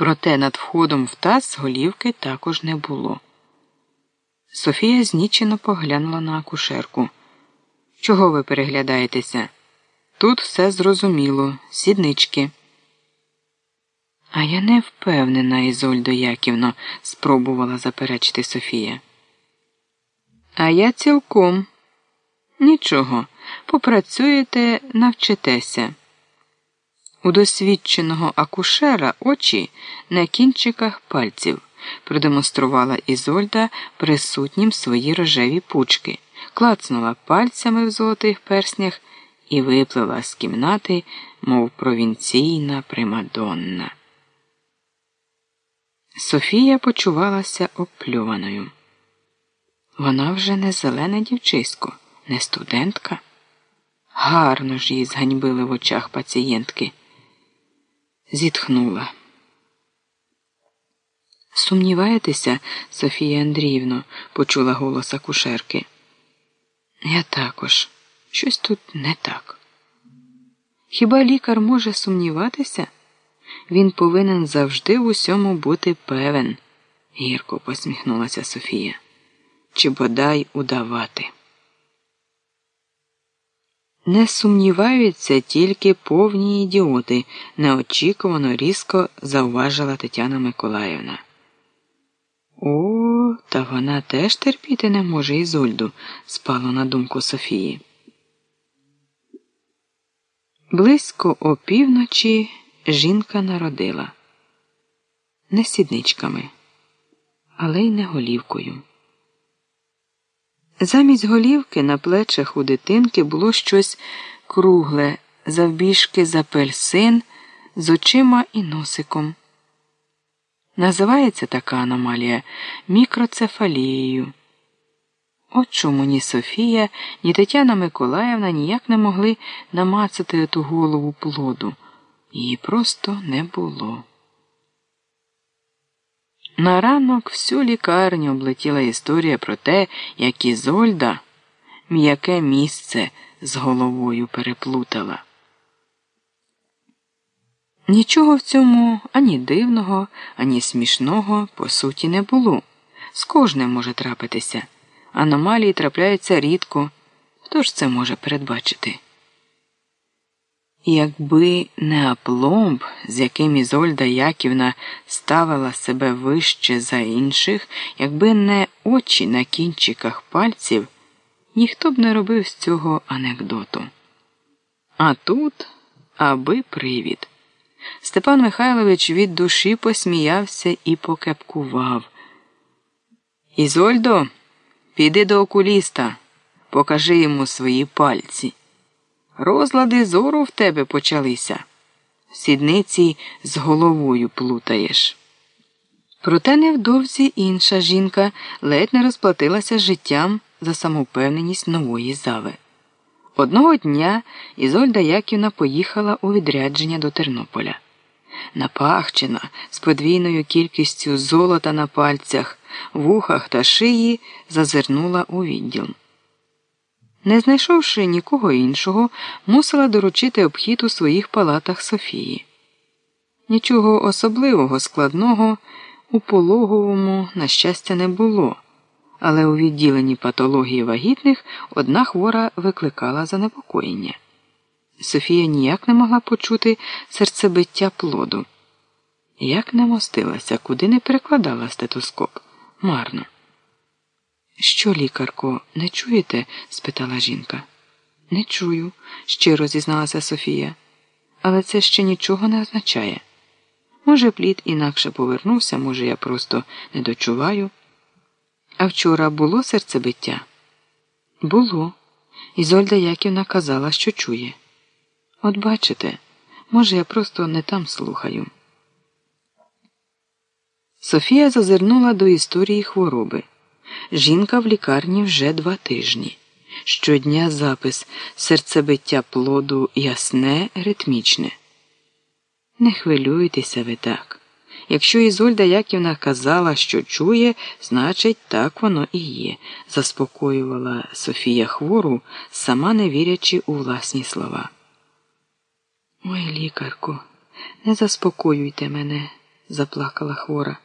Проте над входом в таз голівки також не було. Софія знічено поглянула на акушерку. Чого ви переглядаєтеся? Тут все зрозуміло, сіднички. А я не впевнена, Ізольдо Яківно, спробувала заперечити Софія. А я цілком. Нічого, попрацюєте, навчитеся. У досвідченого акушера очі на кінчиках пальців продемонструвала Ізольда присутнім свої рожеві пучки, клацнула пальцями в золотих перснях і виплила з кімнати, мов провінційна примадонна. Софія почувалася оплюваною. Вона вже не зелене дівчисько, не студентка. Гарно ж її зганьбили в очах пацієнтки. Зітхнула. Сумніваєтеся, Софія Андріївно, почула голос акушерки. Я також. Щось тут не так. Хіба лікар може сумніватися? Він повинен завжди в усьому бути певен, гірко посміхнулася Софія. Чи бодай удавати. Не сумніваються тільки повні ідіоти, неочікувано різко зауважила Тетяна Миколаївна. О, та вона теж терпіти не може Ізольду, спало на думку Софії. Близько опівночі жінка народила не сідничками, але й не голівкою. Замість голівки на плечах у дитинки було щось кругле, завбіжки за пельсин з очима і носиком. Називається така аномалія мікроцефалією. От чому ні Софія, ні Тетяна Миколаївна ніяк не могли намацати ту голову плоду. Її просто не було. На ранок всю лікарню облетіла історія про те, як Ізольда м'яке місце з головою переплутала. Нічого в цьому ані дивного, ані смішного по суті не було. З кожним може трапитися. Аномалії трапляються рідко. Хто ж це може передбачити? Якби не апломб, з яким Ізольда Яківна ставила себе вище за інших, якби не очі на кінчиках пальців, ніхто б не робив з цього анекдоту. А тут аби привід. Степан Михайлович від душі посміявся і покепкував. Ізольдо, піди до окуліста, покажи йому свої пальці. Розлади зору в тебе почалися. Сідниці з головою плутаєш. Проте невдовзі інша жінка ледь не розплатилася життям за самовпевненість нової зави. Одного дня Ізольда Яківна поїхала у відрядження до Тернополя. Напахчена з подвійною кількістю золота на пальцях, вухах та шиї зазирнула у відділ. Не знайшовши нікого іншого, мусила доручити обхід у своїх палатах Софії. Нічого особливого складного у пологовому, на щастя, не було, але у відділенні патології вагітних одна хвора викликала занепокоєння. Софія ніяк не могла почути серцебиття плоду. Як не мостилася, куди не перекладала стетоскоп марно. Що, лікарко, не чуєте? спитала жінка. Не чую, щиро зізналася Софія. Але це ще нічого не означає. Може, плід інакше повернувся, може, я просто не дочуваю. А вчора було серцебиття? Було. Ізольда Яківна казала, що чує. От бачите, може, я просто не там слухаю. Софія зазирнула до історії хвороби. Жінка в лікарні вже два тижні. Щодня запис серцебиття плоду ясне, ритмічне. Не хвилюйтеся ви так. Якщо Ізольда Яківна казала, що чує, значить, так воно і є, заспокоювала Софія хвору, сама не вірячи у власні слова. Ой, лікарко, не заспокоюйте мене, заплакала хвора.